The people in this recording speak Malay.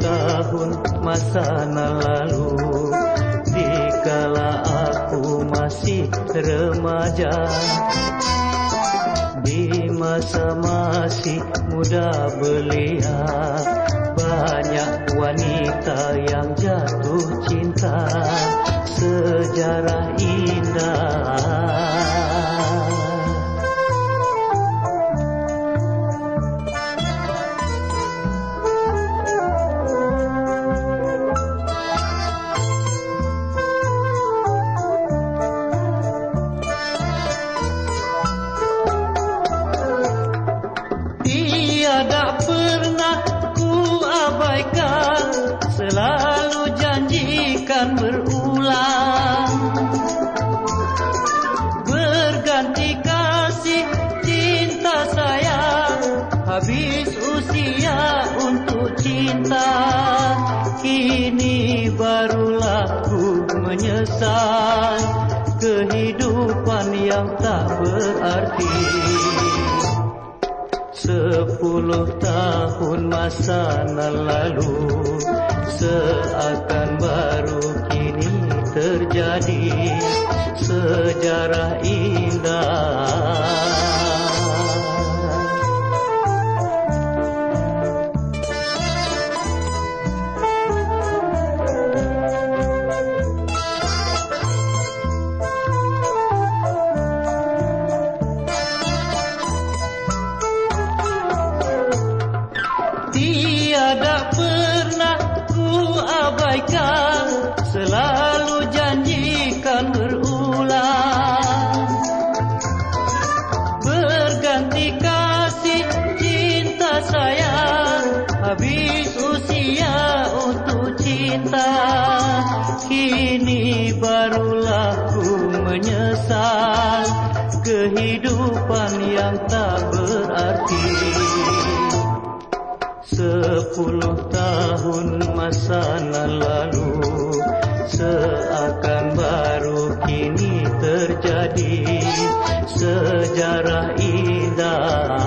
tahun masa lalu. Dikala aku masih remaja Di masa masih muda belia Banyak wanita yang jatuh cinta. Sejarah Habis usia untuk cinta. Kini barulah ku menyesal Kehidupan yang tak berarti. Sepuluh tahun masa lalu Seakan baru kini terjadi. Sejarah indah Tiada pernah ku abaikan Selalu janjikan berulang. Berganti kasih cinta sayang Habis usia untuk cinta. Kini barulah ku menyesal Kehidupan yang tak berarti berpuluh tahun masa lalu seakan baru kini terjadi. Sejarah indah